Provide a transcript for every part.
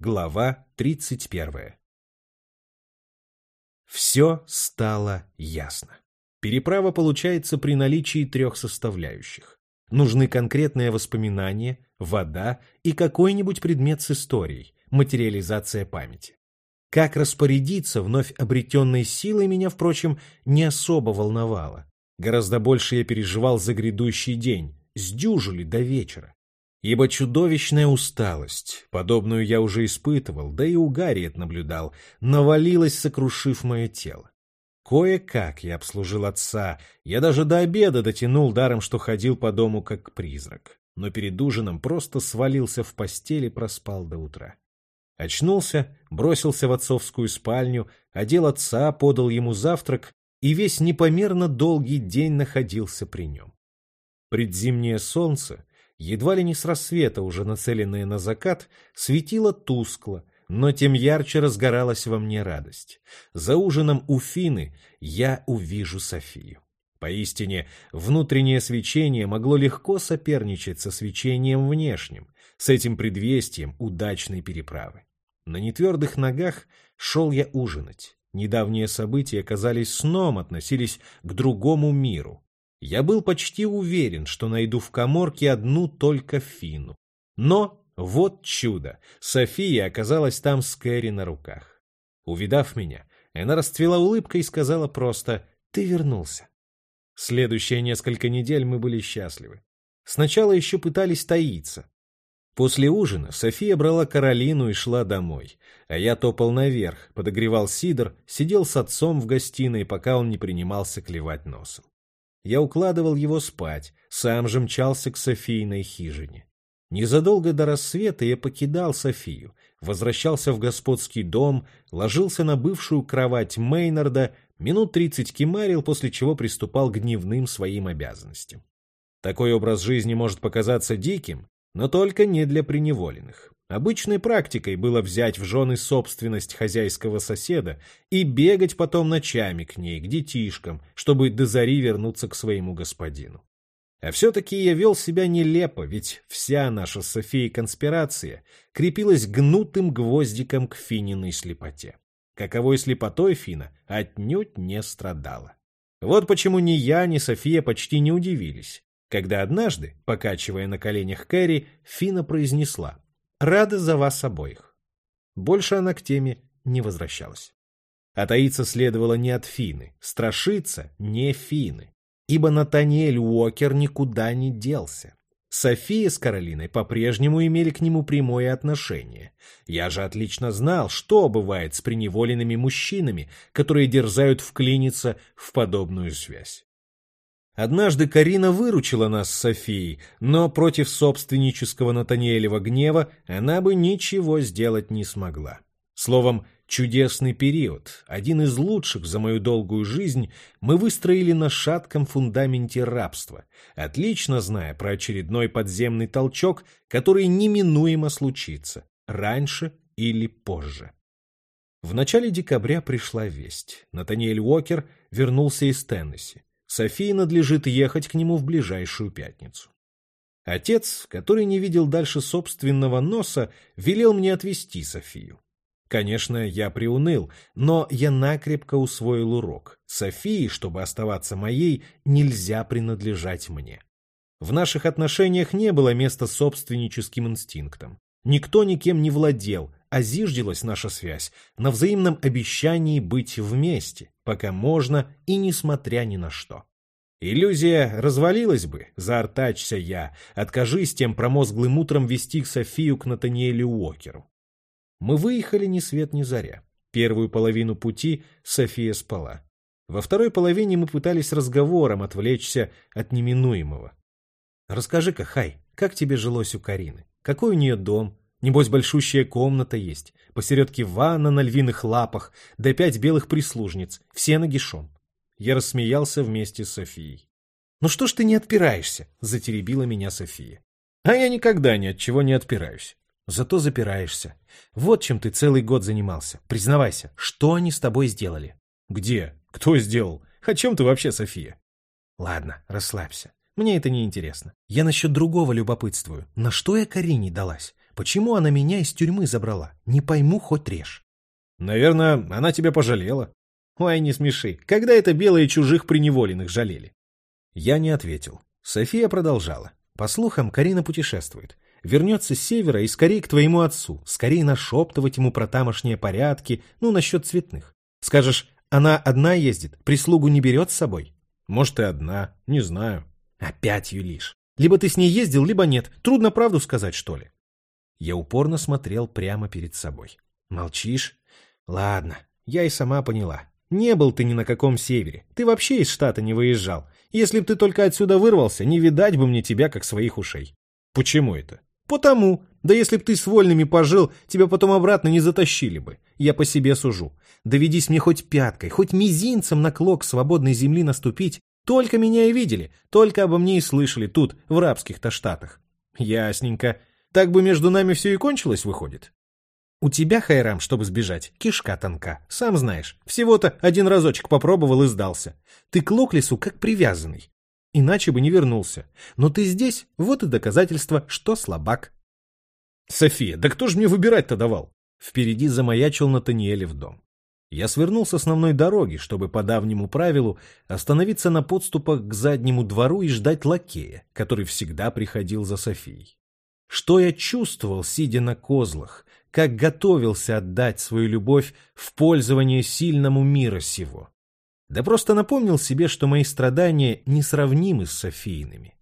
Глава 31. Все стало ясно. Переправа получается при наличии трех составляющих. Нужны конкретные воспоминания, вода и какой-нибудь предмет с историей, материализация памяти. Как распорядиться вновь обретенной силой меня, впрочем, не особо волновало. Гораздо больше я переживал за грядущий день, сдюжили до вечера. Ибо чудовищная усталость, подобную я уже испытывал, да и у Гарриет наблюдал, навалилась, сокрушив мое тело. Кое-как я обслужил отца, я даже до обеда дотянул даром, что ходил по дому как призрак, но перед ужином просто свалился в постель и проспал до утра. Очнулся, бросился в отцовскую спальню, одел отца, подал ему завтрак и весь непомерно долгий день находился при нем. Предзимнее солнце, едва ли не с рассвета, уже нацеленное на закат, светило тускло, но тем ярче разгоралась во мне радость. За ужином у Фины я увижу Софию. Поистине, внутреннее свечение могло легко соперничать со свечением внешним, с этим предвестием удачной переправы. На нетвердых ногах шел я ужинать. Недавние события казались сном, относились к другому миру. Я был почти уверен, что найду в коморке одну только Фину. Но вот чудо! София оказалась там с Кэрри на руках. Увидав меня, она расцвела улыбкой и сказала просто «Ты вернулся». Следующие несколько недель мы были счастливы. Сначала еще пытались таиться. После ужина София брала Каролину и шла домой, а я топал наверх, подогревал сидр, сидел с отцом в гостиной, пока он не принимался клевать носом. Я укладывал его спать, сам же мчался к Софийной хижине. Незадолго до рассвета я покидал Софию, возвращался в господский дом, ложился на бывшую кровать Мейнарда, минут тридцать кемарил, после чего приступал к дневным своим обязанностям. Такой образ жизни может показаться диким, но только не для преневоленных. Обычной практикой было взять в жены собственность хозяйского соседа и бегать потом ночами к ней, к детишкам, чтобы до зари вернуться к своему господину. А все-таки я вел себя нелепо, ведь вся наша с Софией конспирация крепилась гнутым гвоздиком к Фининой слепоте. Каковой слепотой Фина отнюдь не страдала. Вот почему ни я, ни София почти не удивились, когда однажды, покачивая на коленях Кэрри, Фина произнесла «Рада за вас обоих». Больше она к теме не возвращалась. А таиться следовало не от Фины, страшиться не Фины ибо Натаниэль Уокер никуда не делся. София с Каролиной по-прежнему имели к нему прямое отношение. Я же отлично знал, что бывает с преневоленными мужчинами, которые дерзают вклиниться в подобную связь. Однажды Карина выручила нас с Софией, но против собственнического Натаниэлева гнева она бы ничего сделать не смогла. Словом, Чудесный период, один из лучших за мою долгую жизнь, мы выстроили на шатком фундаменте рабства, отлично зная про очередной подземный толчок, который неминуемо случится, раньше или позже. В начале декабря пришла весть. Натаниэль Уокер вернулся из Теннесси. Софии надлежит ехать к нему в ближайшую пятницу. Отец, который не видел дальше собственного носа, велел мне отвезти Софию. Конечно, я приуныл, но я накрепко усвоил урок. Софии, чтобы оставаться моей, нельзя принадлежать мне. В наших отношениях не было места собственническим инстинктам. Никто никем не владел, а зиждилась наша связь на взаимном обещании быть вместе, пока можно и несмотря ни на что. Иллюзия развалилась бы, заортачься я, откажись тем промозглым утром вести Софию к Натаниэлю Уокеру. Мы выехали ни свет ни заря. Первую половину пути София спала. Во второй половине мы пытались разговором отвлечься от неминуемого. «Расскажи-ка, Хай, как тебе жилось у Карины? Какой у нее дом? Небось, большущая комната есть. Посередке ванна на львиных лапах, да пять белых прислужниц, все нагишом». Я рассмеялся вместе с Софией. «Ну что ж ты не отпираешься?» — затеребила меня София. «А я никогда ни от чего не отпираюсь. Зато запираешься. Вот чем ты целый год занимался. Признавайся, что они с тобой сделали? Где? Кто сделал? О чем ты вообще, София? Ладно, расслабься. Мне это не интересно. Я насчет другого любопытствую. На что я Карине далась? Почему она меня из тюрьмы забрала? Не пойму, хоть режь. Наверное, она тебя пожалела. Ой, не смеши. Когда это белые чужих приневоленных жалели? Я не ответил. София продолжала. По слухам, Карина путешествует. Вернется с севера и скорее к твоему отцу. Скорее нашептывать ему про тамошние порядки, ну, насчет цветных. Скажешь, она одна ездит, прислугу не берет с собой? Может, и одна, не знаю. Опять юлишь. Либо ты с ней ездил, либо нет. Трудно правду сказать, что ли? Я упорно смотрел прямо перед собой. Молчишь? Ладно, я и сама поняла. Не был ты ни на каком севере. Ты вообще из штата не выезжал. Если б ты только отсюда вырвался, не видать бы мне тебя, как своих ушей. Почему это? Потому. Да если б ты с вольными пожил, тебя потом обратно не затащили бы. Я по себе сужу. Доведись мне хоть пяткой, хоть мизинцем на клок свободной земли наступить, только меня и видели, только обо мне и слышали тут, в рабских-то штатах. Ясненько. Так бы между нами все и кончилось, выходит. У тебя, Хайрам, чтобы сбежать, кишка тонка. Сам знаешь, всего-то один разочек попробовал и сдался. Ты к Локлису как привязанный. Иначе бы не вернулся. Но ты здесь, вот и доказательство, что слабак. София, да кто же мне выбирать-то давал? Впереди замаячил Натаниэлев дом. Я свернул с основной дороги, чтобы по давнему правилу остановиться на подступах к заднему двору и ждать лакея, который всегда приходил за Софией. Что я чувствовал, сидя на козлах, как готовился отдать свою любовь в пользование сильному мира сего. Да просто напомнил себе, что мои страдания несравнимы с Софийными.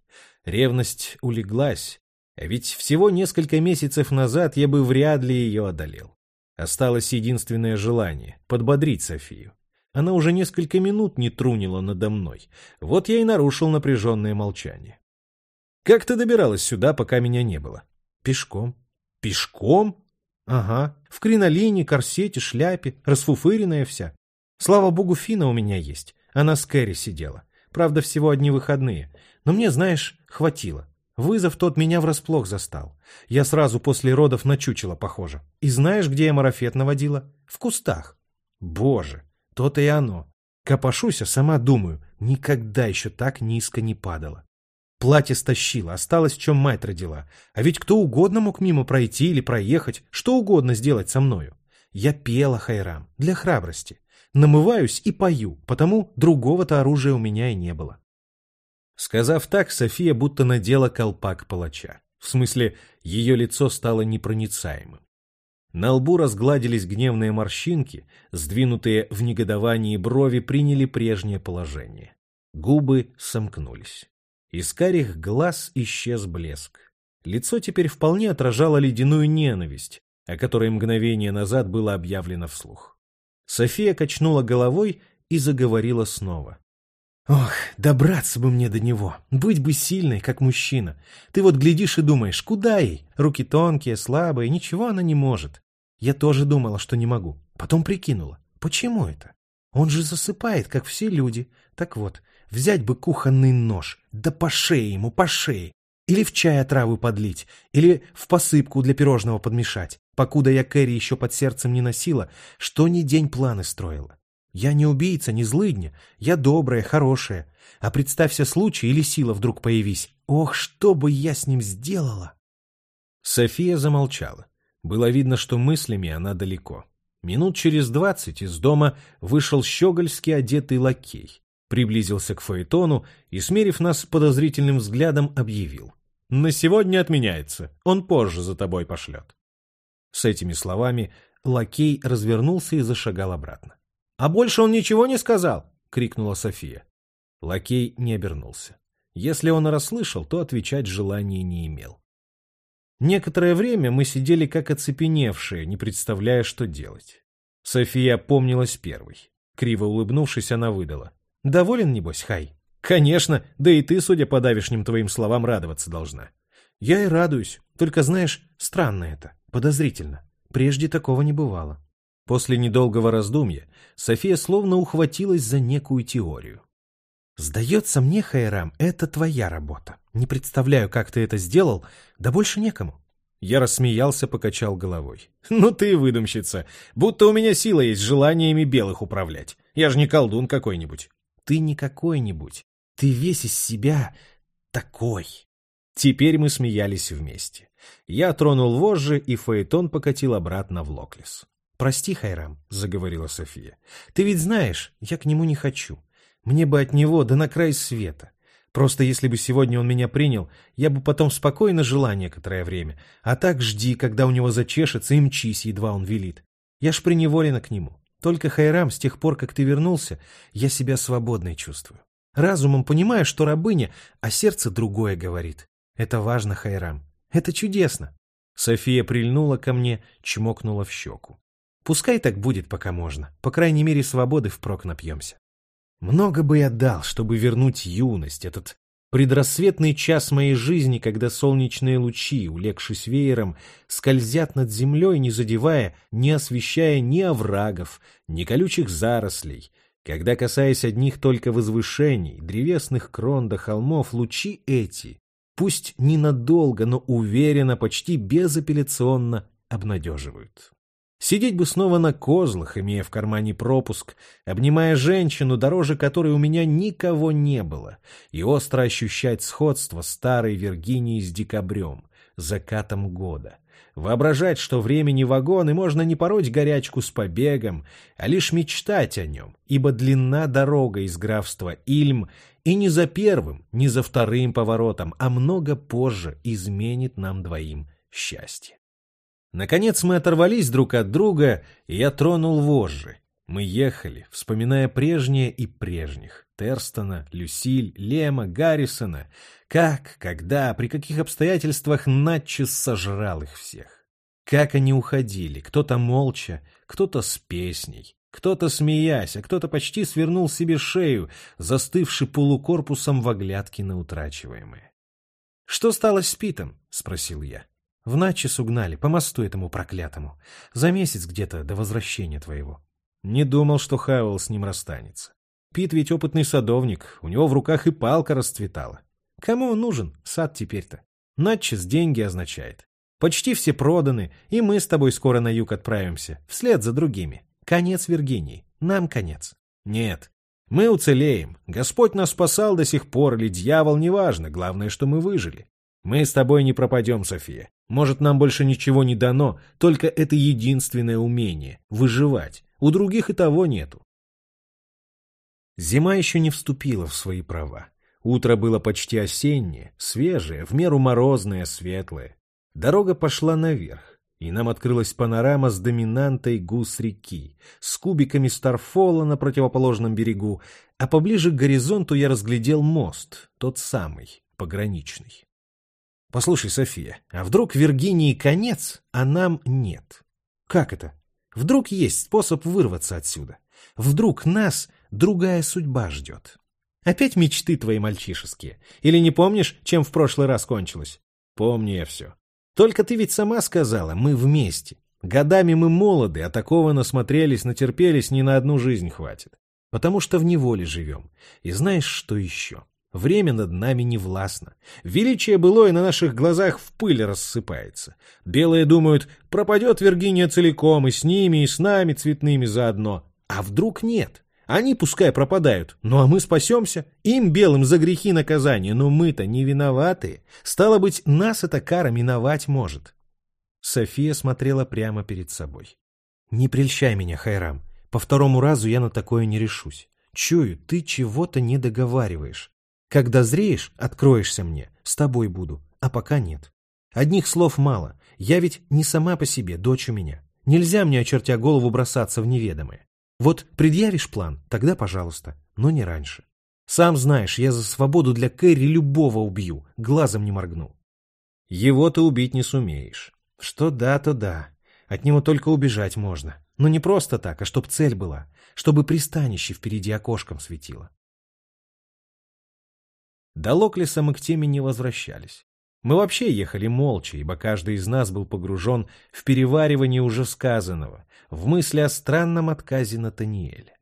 Ревность улеглась, а ведь всего несколько месяцев назад я бы вряд ли ее одолел. Осталось единственное желание — подбодрить Софию. Она уже несколько минут не трунила надо мной. Вот я и нарушил напряженное молчание. «Как ты добиралась сюда, пока меня не было?» «Пешком». «Пешком?» «Ага. В кринолине, корсете, шляпе, расфуфыренная вся. Слава богу, Фина у меня есть. Она с Кэрри сидела. Правда, всего одни выходные. Но мне, знаешь, хватило. Вызов тот меня врасплох застал. Я сразу после родов на чучело похожа. И знаешь, где я марафет наводила? В кустах. Боже, то-то и оно. Копошусь, а сама думаю, никогда еще так низко не падала. Платье стащила, осталось, в чем мать родила. А ведь кто угодно мог мимо пройти или проехать, что угодно сделать со мною. Я пела хайрам, для храбрости. Намываюсь и пою, потому другого-то оружия у меня и не было. Сказав так, София будто надела колпак палача. В смысле, ее лицо стало непроницаемым. На лбу разгладились гневные морщинки, сдвинутые в негодовании брови приняли прежнее положение. Губы сомкнулись. Из карих глаз исчез блеск. Лицо теперь вполне отражало ледяную ненависть, о которой мгновение назад было объявлено вслух. София качнула головой и заговорила снова. Ох, добраться бы мне до него, быть бы сильной, как мужчина. Ты вот глядишь и думаешь, куда ей? Руки тонкие, слабые, ничего она не может. Я тоже думала, что не могу. Потом прикинула, почему это? Он же засыпает, как все люди. Так вот, взять бы кухонный нож, да по шее ему, по шее. Или в чай отраву подлить, или в посыпку для пирожного подмешать. Покуда я Кэрри еще под сердцем не носила, что ни день планы строила. Я не убийца, не злыдня. Я добрая, хорошая. А представься случай или сила вдруг появись. Ох, что бы я с ним сделала!» София замолчала. Было видно, что мыслями она далеко. Минут через двадцать из дома вышел щегольски одетый лакей, приблизился к Фаэтону и, смерив нас подозрительным взглядом, объявил. «На сегодня отменяется. Он позже за тобой пошлет». С этими словами лакей развернулся и зашагал обратно. «А больше он ничего не сказал?» — крикнула София. Лакей не обернулся. Если он расслышал, то отвечать желания не имел. Некоторое время мы сидели как оцепеневшие, не представляя, что делать. София помнилась первой. Криво улыбнувшись, она выдала. «Доволен, небось, Хай?» «Конечно, да и ты, судя по давешним твоим словам, радоваться должна». «Я и радуюсь. Только, знаешь, странно это, подозрительно. Прежде такого не бывало». После недолгого раздумья София словно ухватилась за некую теорию. «Сдается мне, Хайрам, это твоя работа. Не представляю, как ты это сделал, да больше некому». Я рассмеялся, покачал головой. «Ну ты выдумщица. Будто у меня сила есть желаниями белых управлять. Я же не колдун какой-нибудь». «Ты не какой-нибудь. Ты весь из себя такой». Теперь мы смеялись вместе. Я тронул вожжи, и Фаэтон покатил обратно в Локлес. «Прости, Хайрам», — заговорила София. «Ты ведь знаешь, я к нему не хочу. Мне бы от него да на край света. Просто если бы сегодня он меня принял, я бы потом спокойно жила некоторое время. А так жди, когда у него зачешется, и мчись, едва он велит. Я ж приневолена к нему. Только, Хайрам, с тех пор, как ты вернулся, я себя свободной чувствую. Разумом понимаю, что рабыня, а сердце другое говорит. Это важно, Хайрам. Это чудесно. София прильнула ко мне, чмокнула в щеку. Пускай так будет, пока можно. По крайней мере, свободы впрок напьемся. Много бы я дал, чтобы вернуть юность, этот предрассветный час моей жизни, когда солнечные лучи, улегшись веером, скользят над землей, не задевая, не освещая ни оврагов, ни колючих зарослей, когда, касаясь одних только возвышений, древесных крон до холмов, лучи эти, пусть ненадолго, но уверенно, почти безапелляционно обнадеживают. Сидеть бы снова на козлах, имея в кармане пропуск, обнимая женщину, дороже которой у меня никого не было, и остро ощущать сходство старой Виргинии с декабрем, закатом года. Воображать, что времени вагон, и можно не пороть горячку с побегом, а лишь мечтать о нем, ибо длинна дорога из графства Ильм, и не за первым, не за вторым поворотом, а много позже изменит нам двоим счастье. Наконец мы оторвались друг от друга, и я тронул вожжи. Мы ехали, вспоминая прежнее и прежних. Терстона, Люсиль, Лема, Гаррисона. Как, когда, при каких обстоятельствах Натчес сожрал их всех. Как они уходили, кто-то молча, кто-то с песней, кто-то смеясь, а кто-то почти свернул себе шею, застывший полукорпусом в оглядке на утрачиваемое. «Что стало с Питом?» — спросил я. В Начес угнали, по мосту этому проклятому. За месяц где-то до возвращения твоего. Не думал, что Хауэлл с ним расстанется. Пит ведь опытный садовник, у него в руках и палка расцветала. Кому он нужен, сад теперь-то? Начес деньги означает. Почти все проданы, и мы с тобой скоро на юг отправимся, вслед за другими. Конец Виргинии, нам конец. Нет, мы уцелеем. Господь нас спасал до сих пор, или дьявол, неважно, главное, что мы выжили. Мы с тобой не пропадем, София. Может, нам больше ничего не дано, только это единственное умение — выживать. У других и того нету. Зима еще не вступила в свои права. Утро было почти осеннее, свежее, в меру морозное, светлое. Дорога пошла наверх, и нам открылась панорама с доминантой гус-реки, с кубиками Старфола на противоположном берегу, а поближе к горизонту я разглядел мост, тот самый, пограничный. Послушай, София, а вдруг Виргинии конец, а нам нет? Как это? Вдруг есть способ вырваться отсюда? Вдруг нас другая судьба ждет? Опять мечты твои мальчишеские? Или не помнишь, чем в прошлый раз кончилось? Помню я все. Только ты ведь сама сказала, мы вместе. Годами мы молоды, а такого насмотрелись, натерпелись, ни на одну жизнь хватит. Потому что в неволе живем. И знаешь, что еще? Время над нами не властно. Величие былое на наших глазах в пыль рассыпается. Белые думают, пропадет Виргиния целиком, и с ними, и с нами цветными заодно. А вдруг нет? Они пускай пропадают, ну а мы спасемся. Им белым за грехи наказание, но мы-то не виноваты. Стало быть, нас эта кара миновать может. София смотрела прямо перед собой. «Не прельщай меня, Хайрам. По второму разу я на такое не решусь. Чую, ты чего-то не договариваешь. Когда зреешь, откроешься мне, с тобой буду, а пока нет. Одних слов мало, я ведь не сама по себе, дочь у меня. Нельзя мне, очертя голову, бросаться в неведомое. Вот предъявишь план, тогда пожалуйста, но не раньше. Сам знаешь, я за свободу для Кэрри любого убью, глазом не моргну. Его ты убить не сумеешь. Что да, то да. От него только убежать можно. Но не просто так, а чтоб цель была, чтобы пристанище впереди окошком светило. До Локлиса мы к теме не возвращались. Мы вообще ехали молча, ибо каждый из нас был погружен в переваривание уже сказанного, в мысли о странном отказе Натаниэля.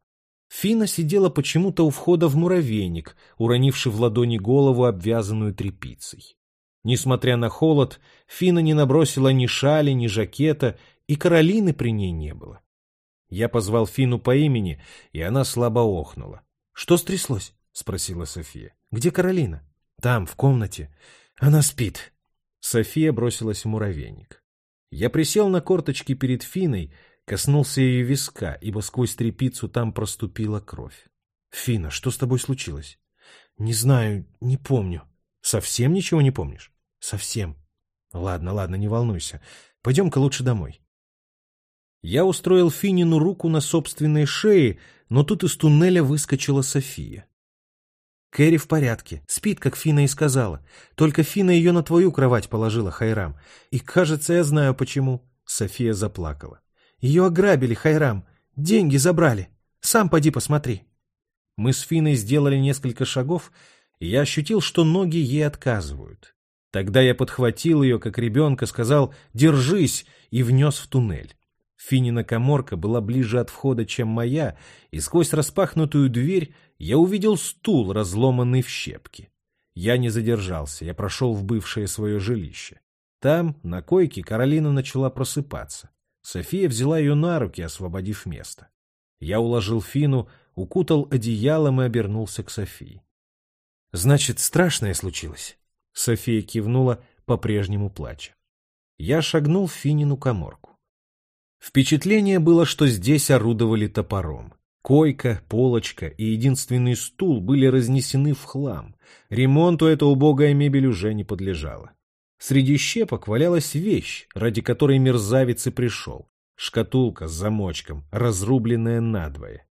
Фина сидела почему-то у входа в муравейник, уронивши в ладони голову, обвязанную тряпицей. Несмотря на холод, Фина не набросила ни шали, ни жакета, и Каролины при ней не было. Я позвал Фину по имени, и она слабо охнула. — Что стряслось? — спросила София. «Где Каролина?» «Там, в комнате. Она спит. София бросилась в муравейник. Я присел на корточки перед Финой, коснулся ее виска, ибо сквозь трепицу там проступила кровь. Фина, что с тобой случилось? Не знаю, не помню. Совсем ничего не помнишь? Совсем. Ладно, ладно, не волнуйся. Пойдем-ка лучше домой. Я устроил Финину руку на собственной шее, но тут из туннеля выскочила София. Кэрри в порядке, спит, как Фина и сказала. Только Фина ее на твою кровать положила, Хайрам. И, кажется, я знаю почему. София заплакала. Ее ограбили, Хайрам. Деньги забрали. Сам поди посмотри. Мы с Финой сделали несколько шагов, и я ощутил, что ноги ей отказывают. Тогда я подхватил ее, как ребенка, сказал «держись» и внес в туннель. Финина коморка была ближе от входа, чем моя, и сквозь распахнутую дверь я увидел стул, разломанный в щепки. Я не задержался, я прошел в бывшее свое жилище. Там, на койке, Каролина начала просыпаться. София взяла ее на руки, освободив место. Я уложил Фину, укутал одеялом и обернулся к Софии. — Значит, страшное случилось? София кивнула, по-прежнему плача. Я шагнул в Финину коморку. Впечатление было, что здесь орудовали топором. Койка, полочка и единственный стул были разнесены в хлам. Ремонту эта убогая мебель уже не подлежала. Среди щепок валялась вещь, ради которой мерзавец и пришел. Шкатулка с замочком, разрубленная надвое.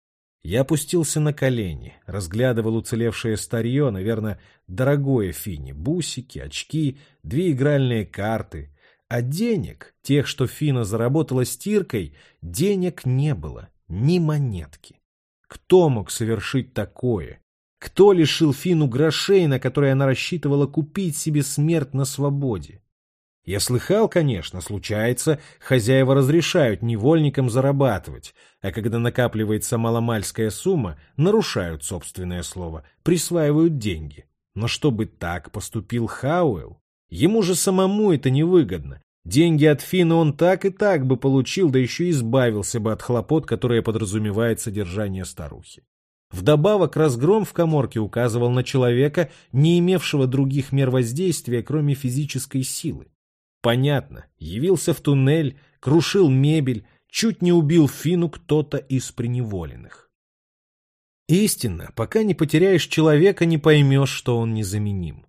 Я опустился на колени, разглядывал уцелевшее старье, наверное, дорогое Фини, бусики, очки, две игральные карты. А денег, тех, что Фина заработала стиркой, денег не было, ни монетки. Кто мог совершить такое? Кто лишил Фину грошей, на которые она рассчитывала купить себе смерть на свободе? Я слыхал, конечно, случается, хозяева разрешают невольникам зарабатывать, а когда накапливается маломальская сумма, нарушают собственное слово, присваивают деньги. Но чтобы так поступил Хауэлл, ему же самому это невыгодно. Деньги от Фина он так и так бы получил, да еще избавился бы от хлопот, которые подразумевает содержание старухи. Вдобавок разгром в коморке указывал на человека, не имевшего других мер воздействия, кроме физической силы. Понятно, явился в туннель, крушил мебель, чуть не убил Фину кто-то из преневоленных. Истинно, пока не потеряешь человека, не поймешь, что он незаменим.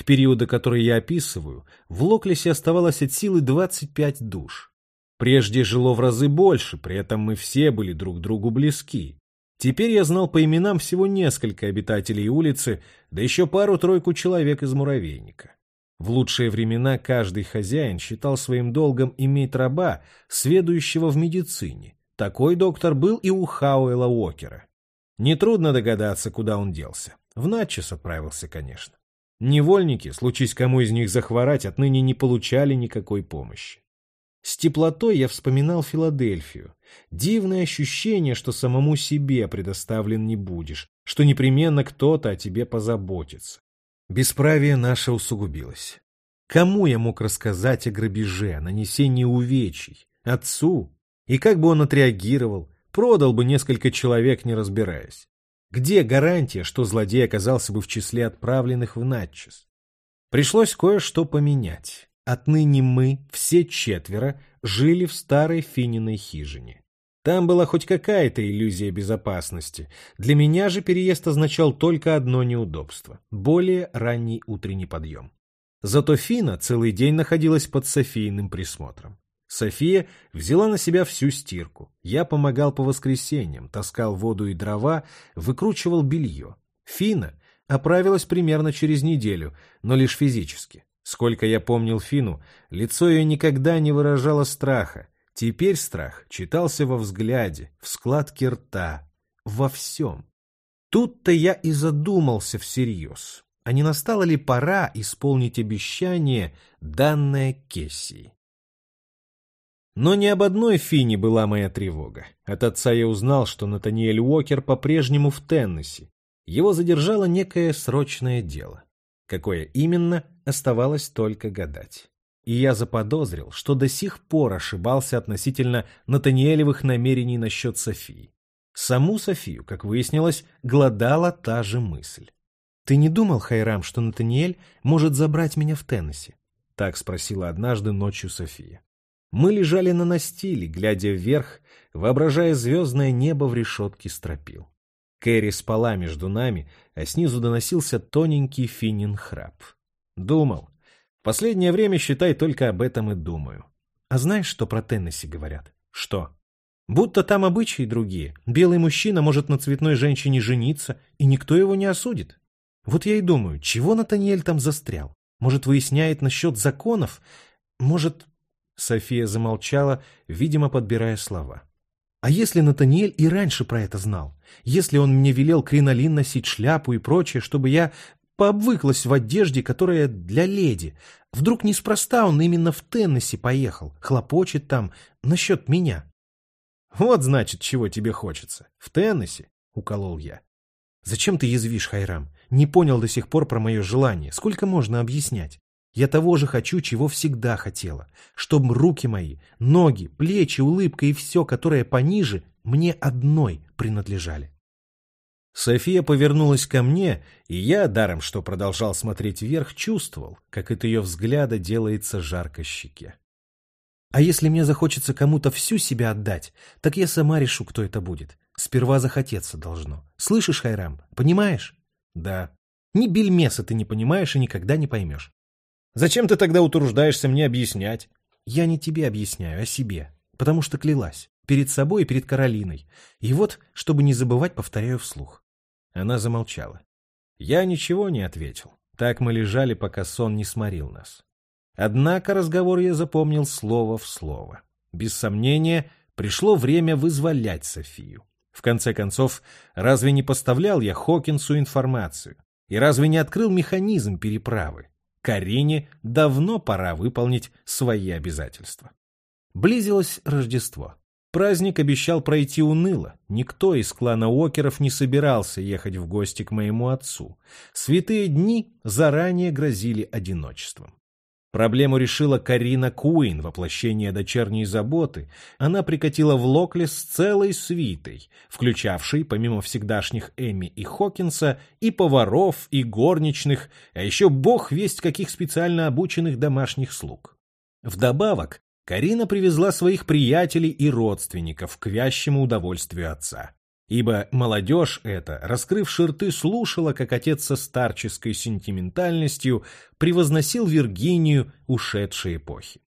К периоду, который я описываю, в Локлесе оставалось от силы 25 душ. Прежде жило в разы больше, при этом мы все были друг другу близки. Теперь я знал по именам всего несколько обитателей улицы, да еще пару-тройку человек из муравейника. В лучшие времена каждый хозяин считал своим долгом иметь раба, сведущего в медицине. Такой доктор был и у Хауэла Уокера. Нетрудно догадаться, куда он делся. В Натчес отправился, конечно. Невольники, случись кому из них захворать, отныне не получали никакой помощи. С теплотой я вспоминал Филадельфию. Дивное ощущение, что самому себе предоставлен не будешь, что непременно кто-то о тебе позаботится. Бесправие наше усугубилось. Кому я мог рассказать о грабеже, нанесении увечий? Отцу? И как бы он отреагировал? Продал бы несколько человек, не разбираясь. Где гарантия, что злодей оказался бы в числе отправленных в Натчес? Пришлось кое-что поменять. Отныне мы, все четверо, жили в старой Фининой хижине. Там была хоть какая-то иллюзия безопасности. Для меня же переезд означал только одно неудобство – более ранний утренний подъем. Зато Фина целый день находилась под Софийным присмотром. София взяла на себя всю стирку. Я помогал по воскресеньям, таскал воду и дрова, выкручивал белье. Фина оправилась примерно через неделю, но лишь физически. Сколько я помнил Фину, лицо ее никогда не выражало страха, Теперь страх читался во взгляде, в складке рта, во всем. Тут-то я и задумался всерьез, а не настала ли пора исполнить обещание, данное Кессии. Но не об одной Фине была моя тревога. От отца я узнал, что Натаниэль Уокер по-прежнему в Теннесси. Его задержало некое срочное дело. Какое именно, оставалось только гадать и я заподозрил, что до сих пор ошибался относительно Натаниэлевых намерений насчет Софии. Саму Софию, как выяснилось, глодала та же мысль. «Ты не думал, Хайрам, что Натаниэль может забрать меня в Теннесси?» — так спросила однажды ночью София. Мы лежали на настиле, глядя вверх, воображая звездное небо в решетке стропил. Кэрри спала между нами, а снизу доносился тоненький финин храп. Думал. Последнее время, считай, только об этом и думаю. А знаешь, что про Теннесси говорят? Что? Будто там обычаи другие. Белый мужчина может на цветной женщине жениться, и никто его не осудит. Вот я и думаю, чего Натаниэль там застрял? Может, выясняет насчет законов? Может... София замолчала, видимо, подбирая слова. А если Натаниэль и раньше про это знал? Если он мне велел кринолин носить шляпу и прочее, чтобы я пообвыклась в одежде, которая для леди. Вдруг неспроста он именно в Теннесси поехал, хлопочет там насчет меня. Вот, значит, чего тебе хочется. В Теннесси, — уколол я. Зачем ты язвишь, Хайрам? Не понял до сих пор про мое желание. Сколько можно объяснять? Я того же хочу, чего всегда хотела. Чтобы руки мои, ноги, плечи, улыбка и все, которое пониже, мне одной принадлежали. София повернулась ко мне, и я, даром что продолжал смотреть вверх, чувствовал, как от ее взгляда делается жарко щеке. А если мне захочется кому-то всю себя отдать, так я сама решу, кто это будет. Сперва захотеться должно. Слышишь, Хайрам, понимаешь? Да. Ни бельмеса ты не понимаешь и никогда не поймешь. Зачем ты тогда утруждаешься мне объяснять? Я не тебе объясняю, а себе. Потому что клялась. Перед собой и перед Каролиной. И вот, чтобы не забывать, повторяю вслух. Она замолчала. Я ничего не ответил. Так мы лежали, пока сон не сморил нас. Однако разговор я запомнил слово в слово. Без сомнения, пришло время вызволять Софию. В конце концов, разве не поставлял я Хокинсу информацию? И разве не открыл механизм переправы? Карине давно пора выполнить свои обязательства. Близилось Рождество. Праздник обещал пройти уныло. Никто из клана Уокеров не собирался ехать в гости к моему отцу. Святые дни заранее грозили одиночеством. Проблему решила Карина Куин, воплощение дочерней заботы. Она прикатила в Локлес с целой свитой, включавшей, помимо всегдашних Эми и Хокинса, и поваров, и горничных, а еще бог весть каких специально обученных домашних слуг. Вдобавок, Карина привезла своих приятелей и родственников к вящему удовольствию отца. Ибо молодежь эта, раскрыв ширты, слушала, как отец со старческой сентиментальностью превозносил Виргинию ушедшей эпохи.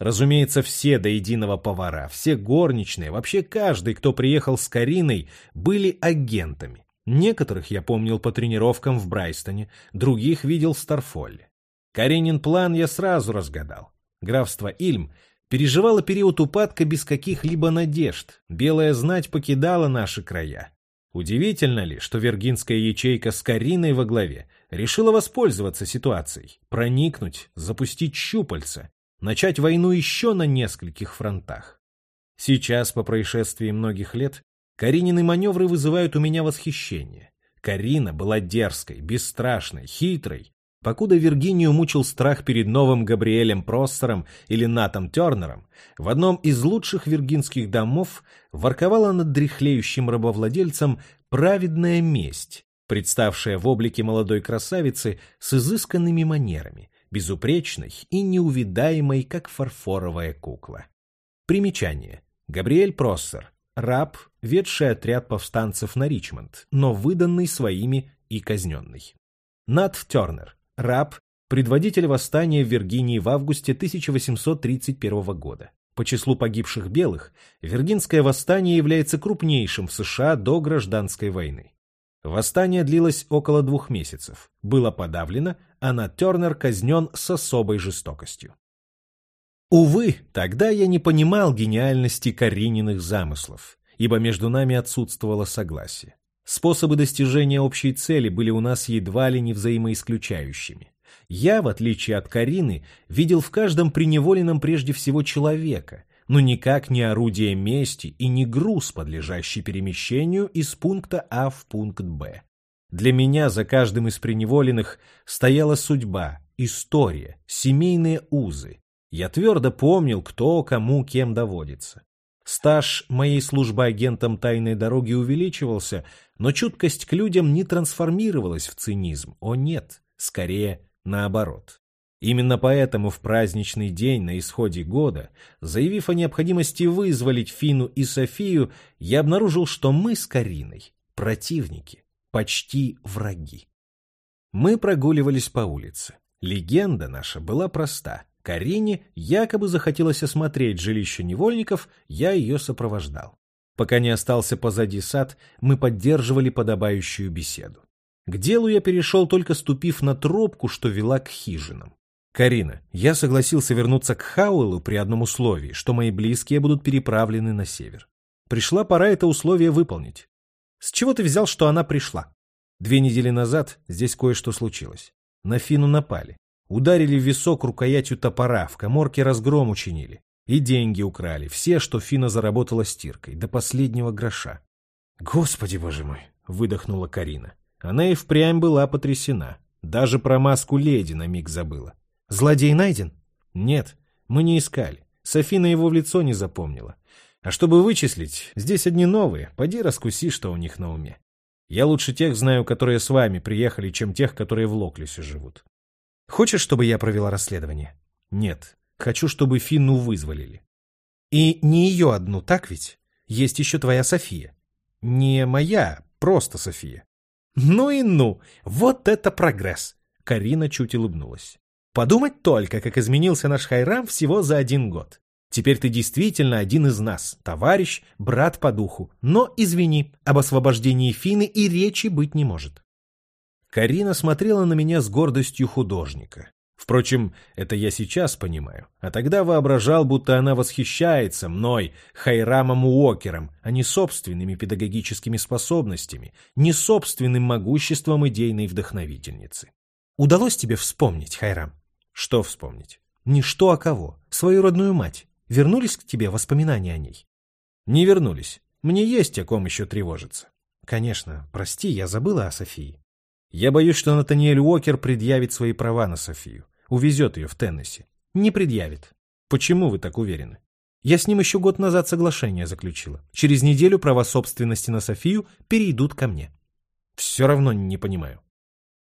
Разумеется, все до единого повара, все горничные, вообще каждый, кто приехал с Кариной, были агентами. Некоторых я помнил по тренировкам в Брайстоне, других видел в Старфолле. Каренин план я сразу разгадал. Графство Ильм переживала период упадка без каких-либо надежд. Белая знать покидала наши края. Удивительно ли, что вергинская ячейка с Кариной во главе решила воспользоваться ситуацией, проникнуть, запустить щупальца, начать войну еще на нескольких фронтах. Сейчас, по происшествии многих лет, Каринины маневры вызывают у меня восхищение. Карина была дерзкой, бесстрашной, хитрой, Покуда Виргинию мучил страх перед новым Габриэлем Проссером или Натом Тернером, в одном из лучших виргинских домов ворковала над дряхлеющим рабовладельцем праведная месть, представшая в облике молодой красавицы с изысканными манерами, безупречной и неувидаемой, как фарфоровая кукла. Примечание. Габриэль Проссер, раб, ведший отряд повстанцев на Ричмонд, но выданный своими и казненный. Нат Тернер, раб, предводитель восстания в Виргинии в августе 1831 года. По числу погибших белых, Виргинское восстание является крупнейшим в США до гражданской войны. Восстание длилось около двух месяцев, было подавлено, а Нат Тернер казнен с особой жестокостью. Увы, тогда я не понимал гениальности Карининых замыслов, ибо между нами отсутствовало согласие. Способы достижения общей цели были у нас едва ли не взаимоисключающими. Я, в отличие от Карины, видел в каждом преневоленном прежде всего человека, но никак не орудие мести и не груз, подлежащий перемещению из пункта А в пункт Б. Для меня за каждым из преневоленных стояла судьба, история, семейные узы. Я твердо помнил, кто кому кем доводится. Стаж моей службы агентом тайной дороги увеличивался, но чуткость к людям не трансформировалась в цинизм. О нет, скорее наоборот. Именно поэтому в праздничный день на исходе года, заявив о необходимости вызволить Фину и Софию, я обнаружил, что мы с Кариной противники, почти враги. Мы прогуливались по улице. Легенда наша была проста. Карине якобы захотелось осмотреть жилище невольников, я ее сопровождал. Пока не остался позади сад, мы поддерживали подобающую беседу. К делу я перешел, только ступив на тропку, что вела к хижинам. «Карина, я согласился вернуться к Хауэлу при одном условии, что мои близкие будут переправлены на север. Пришла пора это условие выполнить. С чего ты взял, что она пришла? Две недели назад здесь кое-что случилось. На Фину напали. Ударили в висок рукоятью топора, в коморке разгром учинили. И деньги украли, все, что Фина заработала стиркой, до последнего гроша. «Господи, боже мой!» — выдохнула Карина. Она и впрямь была потрясена. Даже про маску леди на миг забыла. «Злодей найден?» «Нет, мы не искали. Софина его в лицо не запомнила. А чтобы вычислить, здесь одни новые, поди раскуси, что у них на уме. Я лучше тех знаю, которые с вами приехали, чем тех, которые в Локлисе живут. Хочешь, чтобы я провела расследование? Нет. Хочу, чтобы Финну вызволили. И не ее одну, так ведь? Есть еще твоя София. Не моя, просто София. Ну и ну! Вот это прогресс! Карина чуть улыбнулась. Подумать только, как изменился наш Хайрам всего за один год. Теперь ты действительно один из нас, товарищ, брат по духу. Но, извини, об освобождении Фины и речи быть не может. Карина смотрела на меня с гордостью художника. Впрочем, это я сейчас понимаю. А тогда воображал, будто она восхищается мной, Хайрамом Уокером, а не собственными педагогическими способностями, не собственным могуществом идейной вдохновительницы. Удалось тебе вспомнить, Хайрам? Что вспомнить? Не что, а кого? Свою родную мать. Вернулись к тебе воспоминания о ней? Не вернулись. Мне есть о ком еще тревожиться. Конечно, прости, я забыла о Софии. Я боюсь, что Натаниэль Уокер предъявит свои права на Софию. Увезет ее в Теннесси. Не предъявит. Почему вы так уверены? Я с ним еще год назад соглашение заключила. Через неделю права собственности на Софию перейдут ко мне. Все равно не понимаю.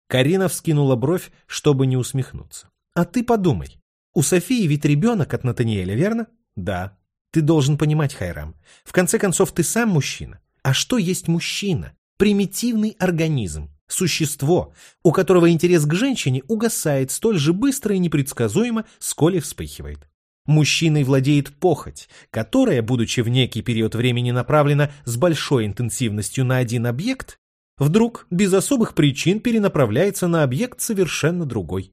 Карина вскинула бровь, чтобы не усмехнуться. А ты подумай. У Софии ведь ребенок от Натаниэля, верно? Да. Ты должен понимать, Хайрам. В конце концов, ты сам мужчина. А что есть мужчина? Примитивный организм, Существо, у которого интерес к женщине угасает столь же быстро и непредсказуемо, сколь и вспыхивает. Мужчиной владеет похоть, которая, будучи в некий период времени направлена с большой интенсивностью на один объект, вдруг без особых причин перенаправляется на объект совершенно другой.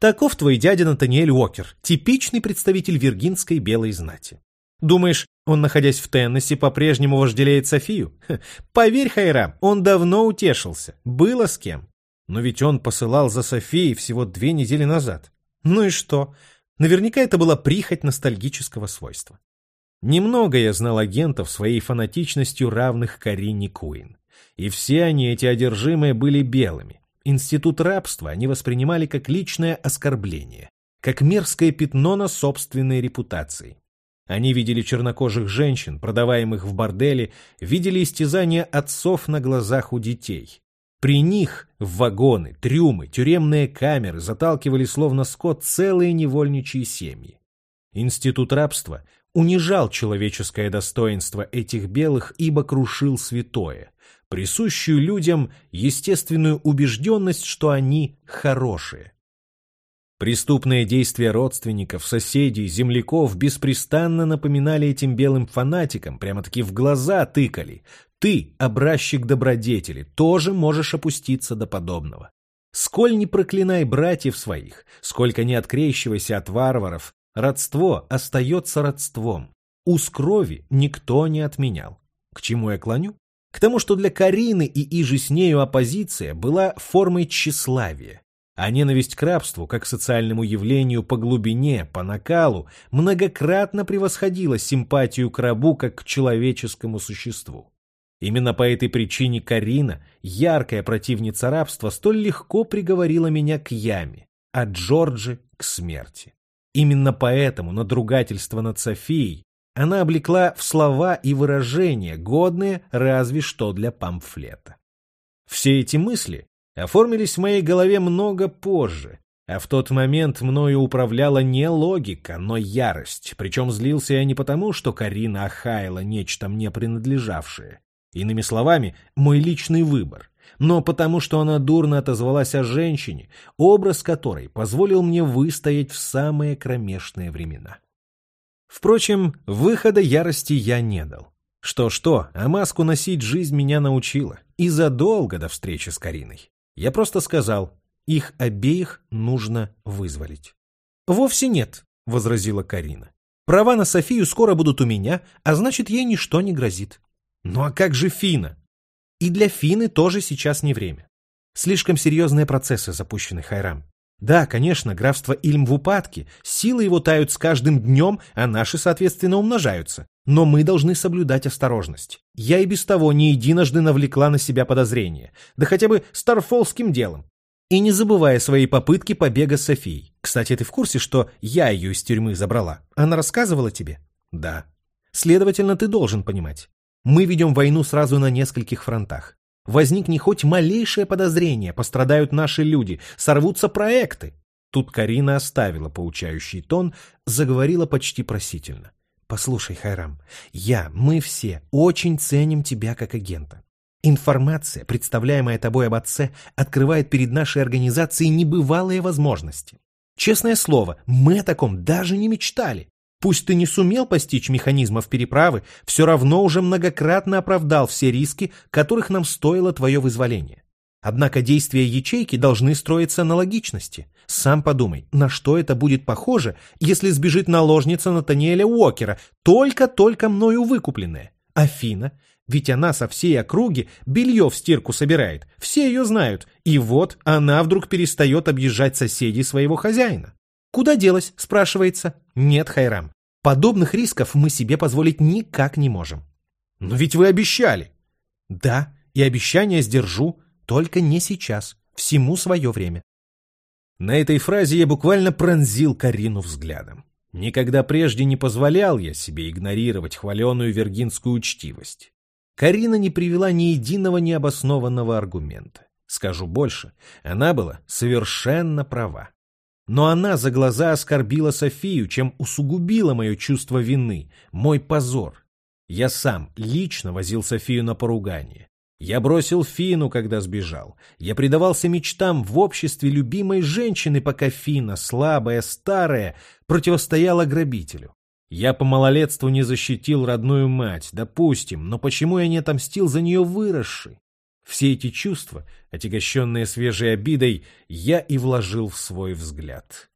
Таков твой дядя Натаниэль Уокер, типичный представитель виргинской белой знати. Думаешь, он, находясь в Теннесси, по-прежнему вожделеет Софию? Ха, поверь, Хайрам, он давно утешился. Было с кем. Но ведь он посылал за Софией всего две недели назад. Ну и что? Наверняка это была прихоть ностальгического свойства. Немного я знал агентов своей фанатичностью, равных Карине Куин. И все они, эти одержимые, были белыми. Институт рабства они воспринимали как личное оскорбление, как мерзкое пятно на собственной репутации. Они видели чернокожих женщин, продаваемых в борделе, видели истязания отцов на глазах у детей. При них в вагоны, трюмы, тюремные камеры заталкивали словно скот целые невольничьи семьи. Институт рабства унижал человеческое достоинство этих белых, ибо крушил святое, присущую людям естественную убежденность, что они хорошие. Преступные действия родственников, соседей, земляков беспрестанно напоминали этим белым фанатикам, прямо-таки в глаза тыкали. Ты, образчик добродетели, тоже можешь опуститься до подобного. Сколь не проклинай братьев своих, сколько не открещивайся от варваров, родство остается родством. Уз крови никто не отменял. К чему я клоню? К тому, что для Карины и иже с нею оппозиция была формой тщеславия, а ненависть к рабству, как социальному явлению по глубине, по накалу, многократно превосходила симпатию к рабу как к человеческому существу. Именно по этой причине Карина, яркая противница рабства, столь легко приговорила меня к яме, а Джорджи — к смерти. Именно поэтому надругательство над Софией она облекла в слова и выражения, годные разве что для памфлета. Все эти мысли оформились в моей голове много позже, а в тот момент мною управляла не логика, но ярость, причем злился я не потому, что Карина охаяла нечто мне принадлежавшее, иными словами, мой личный выбор, но потому что она дурно отозвалась о женщине, образ которой позволил мне выстоять в самые кромешные времена. Впрочем, выхода ярости я не дал. Что-что, а маску носить жизнь меня научила, и задолго до встречи с Кариной. Я просто сказал, их обеих нужно вызволить. «Вовсе нет», — возразила Карина. «Права на Софию скоро будут у меня, а значит, ей ничто не грозит». «Ну а как же Фина?» «И для Фины тоже сейчас не время. Слишком серьезные процессы запущены, Хайрам. Да, конечно, графство Ильм в упадке, силы его тают с каждым днем, а наши, соответственно, умножаются. Но мы должны соблюдать осторожность. Я и без того не единожды навлекла на себя подозрения, да хотя бы старфолским делом. И не забывая свои попытки побега с Софией. Кстати, ты в курсе, что я ее из тюрьмы забрала? Она рассказывала тебе? Да. Следовательно, ты должен понимать. Мы ведем войну сразу на нескольких фронтах. Возникнет хоть малейшее подозрение, пострадают наши люди, сорвутся проекты. Тут Карина оставила поучающий тон, заговорила почти просительно. «Послушай, Хайрам, я, мы все очень ценим тебя как агента. Информация, представляемая тобой об отце, открывает перед нашей организацией небывалые возможности. Честное слово, мы о таком даже не мечтали. Пусть ты не сумел постичь механизмов переправы, все равно уже многократно оправдал все риски, которых нам стоило твое вызволение. Однако действия ячейки должны строиться на логичности. Сам подумай, на что это будет похоже, если сбежит наложница Натаниэля Уокера, только-только мною выкупленная. Афина, ведь она со всей округи белье в стирку собирает, все ее знают, и вот она вдруг перестает объезжать соседей своего хозяина. Куда делась, спрашивается? Нет, Хайрам, подобных рисков мы себе позволить никак не можем. Но ведь вы обещали. Да, и обещание сдержу, только не сейчас, всему свое время. На этой фразе я буквально пронзил Карину взглядом. Никогда прежде не позволял я себе игнорировать хваленую вергинскую учтивость. Карина не привела ни единого необоснованного аргумента. Скажу больше, она была совершенно права. Но она за глаза оскорбила Софию, чем усугубила мое чувство вины, мой позор. Я сам лично возил Софию на поругание. Я бросил Фину, когда сбежал. Я предавался мечтам в обществе любимой женщины, пока Фина, слабая, старая, противостояла грабителю. Я по малолетству не защитил родную мать, допустим, но почему я не отомстил за нее выросшей? Все эти чувства, отягощенные свежей обидой, я и вложил в свой взгляд.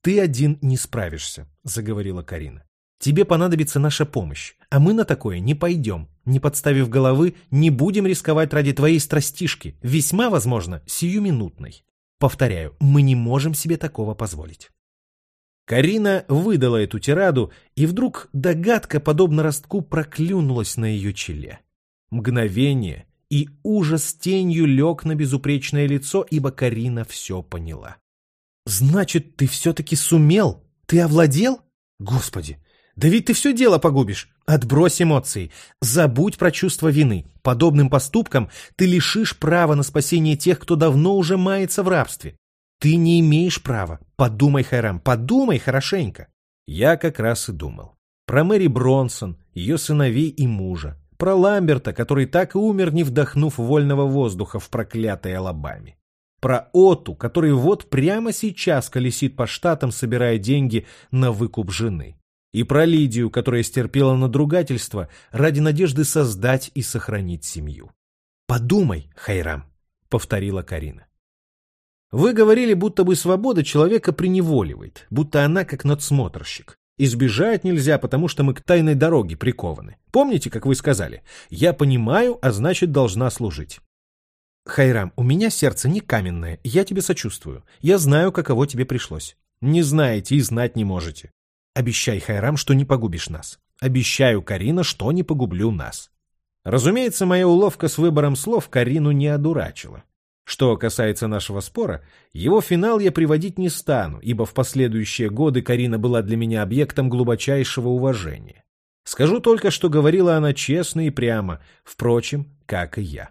«Ты один не справишься», — заговорила Карина. «Тебе понадобится наша помощь, а мы на такое не пойдем. Не подставив головы, не будем рисковать ради твоей страстишки, весьма, возможно, сиюминутной. Повторяю, мы не можем себе такого позволить». Карина выдала эту тираду, и вдруг догадка, подобно ростку, проклюнулась на ее челе. Мгновение, и ужас тенью лег на безупречное лицо, ибо Карина все поняла. «Значит, ты все-таки сумел? Ты овладел? Господи, да ведь ты все дело погубишь. Отбрось эмоции. Забудь про чувство вины. Подобным поступком ты лишишь права на спасение тех, кто давно уже мается в рабстве. Ты не имеешь права. Подумай, Хайрам, подумай хорошенько. Я как раз и думал. Про Мэри Бронсон, ее сыновей и мужа. Про Ламберта, который так и умер, не вдохнув вольного воздуха в проклятой Алабаме. Про Оту, который вот прямо сейчас колесит по штатам, собирая деньги на выкуп жены. И про Лидию, которая стерпела надругательство ради надежды создать и сохранить семью. «Подумай, Хайрам», — повторила Карина. Вы говорили, будто бы свобода человека приневоливает, будто она как надсмотрщик. Избежать нельзя, потому что мы к тайной дороге прикованы. Помните, как вы сказали? Я понимаю, а значит, должна служить. Хайрам, у меня сердце не каменное, я тебе сочувствую. Я знаю, каково тебе пришлось. Не знаете и знать не можете. Обещай, Хайрам, что не погубишь нас. Обещаю, Карина, что не погублю нас. Разумеется, моя уловка с выбором слов Карину не одурачила. Что касается нашего спора, его финал я приводить не стану, ибо в последующие годы Карина была для меня объектом глубочайшего уважения. Скажу только, что говорила она честно и прямо, впрочем, как и я.